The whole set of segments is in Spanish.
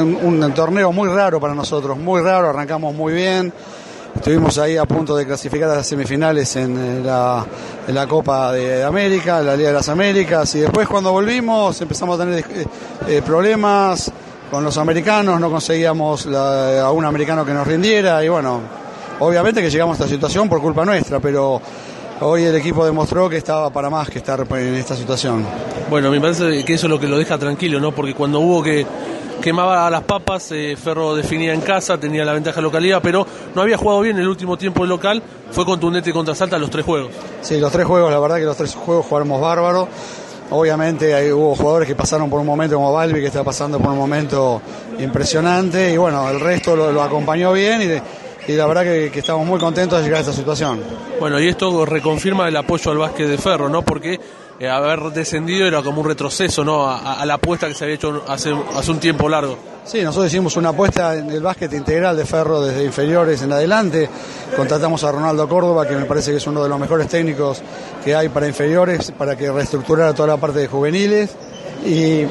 un, torneo muy raro para nosotros, muy raro, arrancamos muy bien. Estuvimos ahí a punto de clasificar a las semifinales en eh, la, Copa de América, la Liga de las Américas, y después cuando volvimos empezamos a tener eh, eh, problemas con los americanos, no conseguíamos a un americano que nos rindiera, y bueno, obviamente que llegamos a esta situación por culpa nuestra, pero hoy el equipo demostró que estaba para más que estar en esta situación. Bueno, me parece que eso es lo que lo deja tranquilo, ¿no? Porque cuando hubo que quemaba las papas, eh, Ferro definía en casa, tenía la ventaja de localidad, pero no había jugado bien el último tiempo el local, fue contundente contra Salta los tres juegos. Sí, los tres juegos, la verdad que los tres juegos jugamos bárbaro. Obviamente hubo jugadores que pasaron por un momento como Balbi, que está pasando por un momento impresionante, y bueno, el resto lo, acompañó bien y, la verdad que, estamos muy contentos de llegar a esta situación. Bueno, y esto reconfirma el apoyo al básquet de Ferro, ¿no? Porque eh, haber descendido era como un retroceso ¿no? A, la apuesta que se había hecho hace, hace un tiempo largo. Sí, nosotros hicimos una apuesta en el básquet integral de Ferro desde inferiores en adelante. Contratamos a Ronaldo Córdoba, que me parece que es uno de los mejores técnicos que hay para inferiores, para que reestructurara toda la parte de juveniles. Y,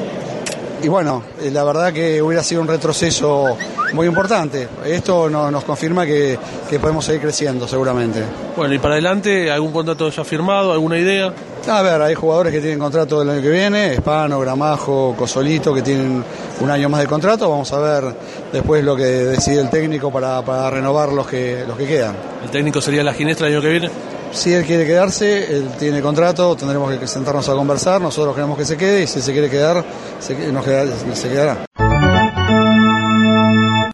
y bueno, eh, la verdad que hubiera sido un retroceso muy importante. Esto nos confirma que, podemos seguir creciendo seguramente. Bueno, y para adelante, ¿algún contrato ya firmado? ¿Alguna idea? A ver, hay jugadores que tienen contrato el año que viene, Espano, Gramajo, Cosolito, que tienen un año más de contrato. Vamos a ver después lo que decide el técnico para, renovar los que, los que quedan. ¿El técnico sería la ginestra el año que viene? Si él quiere quedarse, él tiene contrato, tendremos que sentarnos a conversar, nosotros queremos que se quede y si se quiere quedar, se, nos se quedará.